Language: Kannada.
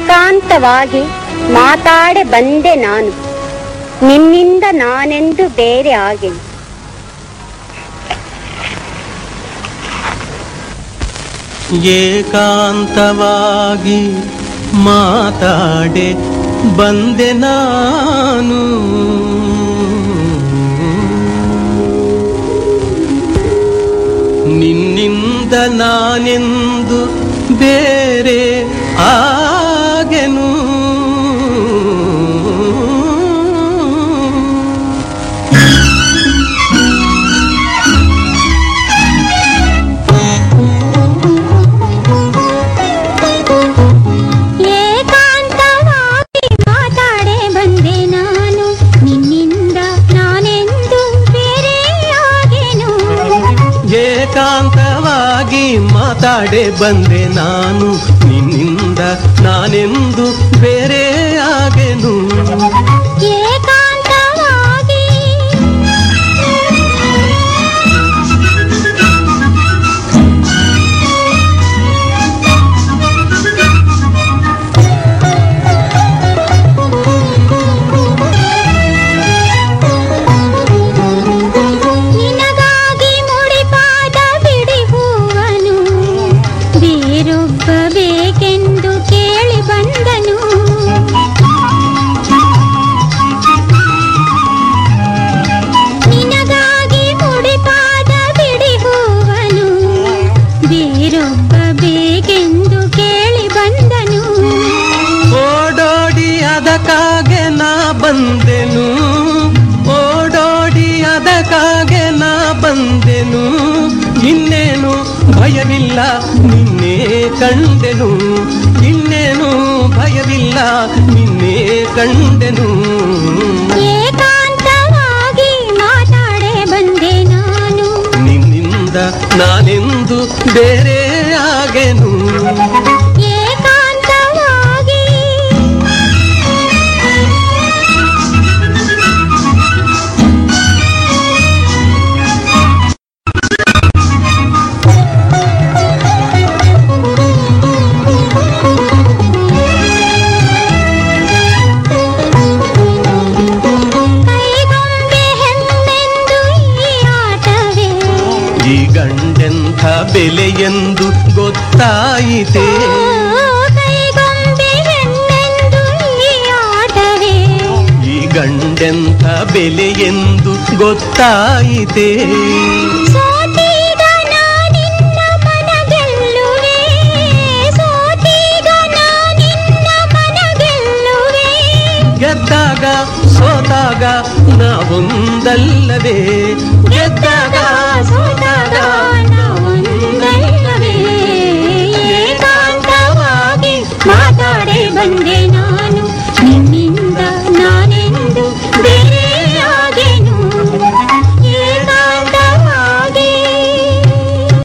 ಏಕಾಂತವಾಗಿ ಮಾತಾಡೆ ಬಂದೆ ನಾನು. ನಿನ್ನಿಂದ ನಾನೆಂದು ಬೇರೆ ಆಗೆ ಏಕಾಂತವಾಗಿ ಮಾತಾಡೆ ಬಂದೆ ನಾನು. ನಿನ್ನಿಂದ ನಾನೆಂದು ಬೇರೆ ಏಕಾಂತವಾಗಿ ಮಾತಾಡೆ ಬಂದೆ ನಾನು ನಿನ್ನಿಂದ ನಾನೆಂದು ಬೇರೆ ಅದಕ್ಕಾಗೆ ನಾ ಬಂದೆನು. ಓಡೋಡಿ ಅದಕ್ಕಾಗೆ ನಾ ಬಂದೆನು. ಇನ್ನೇನು ಭಯವಿಲ್ಲ ನಿನ್ನೆ ಕಂಡೆನು. ಇನ್ನೇನು ಭಯವಿಲ್ಲ ನಿನ್ನೆ ಕಂಡೆನು. ಏಕಾಂತವಾಗಿ ಮಾತಾಡೆ ಬಂದೆ ನಾನು. ನಿನ್ನಿಂದ ನಾನೆಂದು ಬೇರೆ ಆಗೆನು? ಈ ಗಂಡೆಂಥ ಬೆಲೆಯೆಂದು ಗೊತ್ತಾಯಿತೆ? ಕೈಗೊಂಬೆ ಹೆಮ್ಮೆಂದು ಈ ಗಂಡೆಂಥ ಬೆಲೆಯೆಂದು ಗೊತ್ತಾಯಿತೆ? ಗೆದ್ದಾಗ ಸೋತೀಗ ಸಲ್ಲದೆ ಗೆದ್ದಾಗ ಸೋತಾಗ